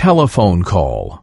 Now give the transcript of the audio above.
telephone call.